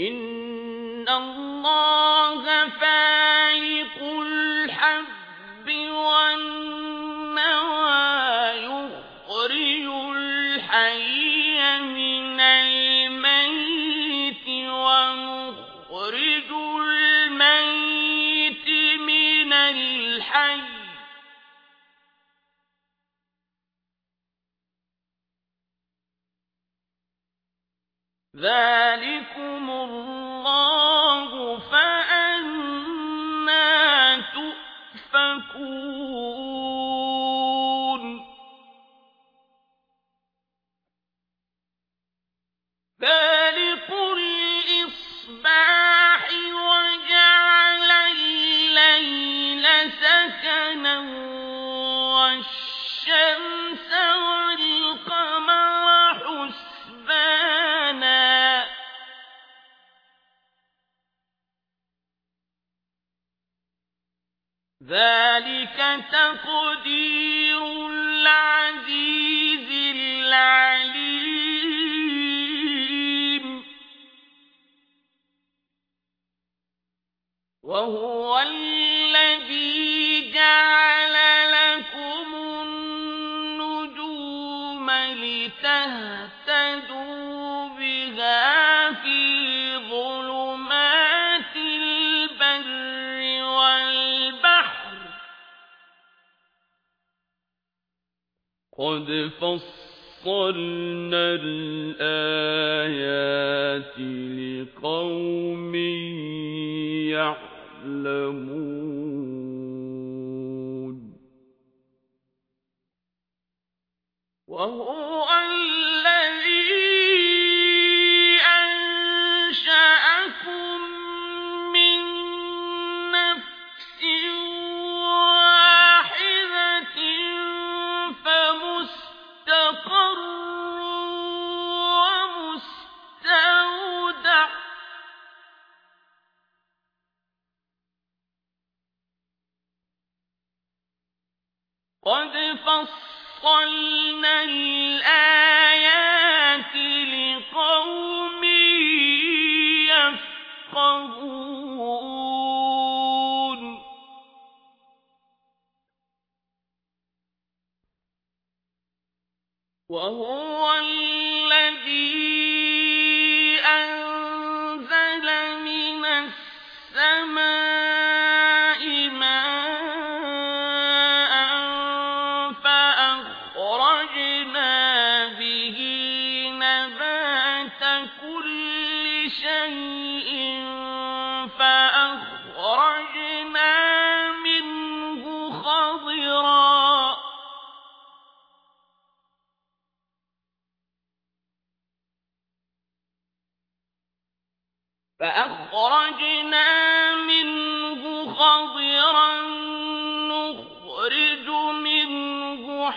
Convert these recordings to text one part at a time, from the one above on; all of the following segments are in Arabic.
إن الله فالق الحب والنوى يخرج الحي ذلكم الله ذلك تقدير العزيز العليم. وهو الذي قد فصلنا الآيات لقوم يعلمون. قد فصلنا الآيات لقوم يفقهون. وهو الذي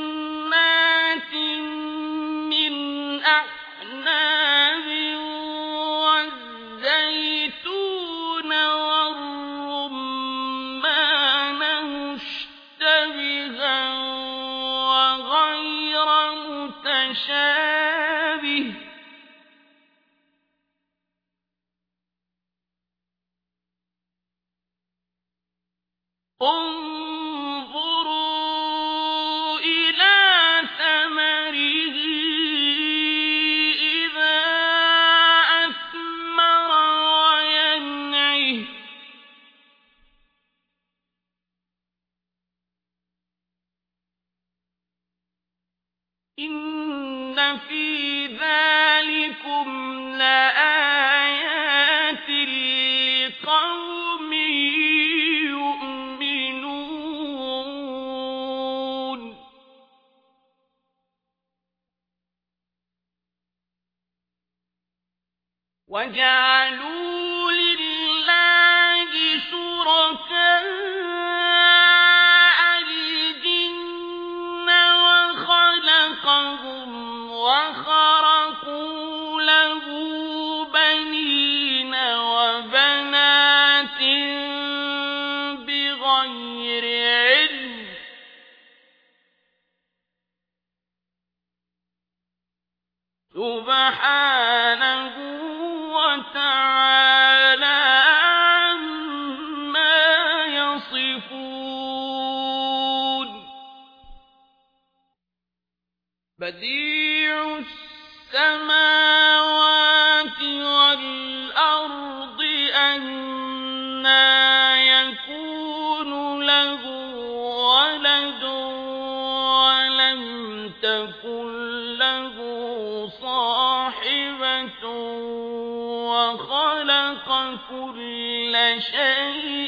وجنات من أعناب والزيتون والرمان مشتبها وغير متشابه انظروا ذلكم لآيات لقوم يؤمنون وجعلوا لله شركاء بديع السماوات والأرض يكون له ولد ولم تكن له صاحبة وخلق كل شيء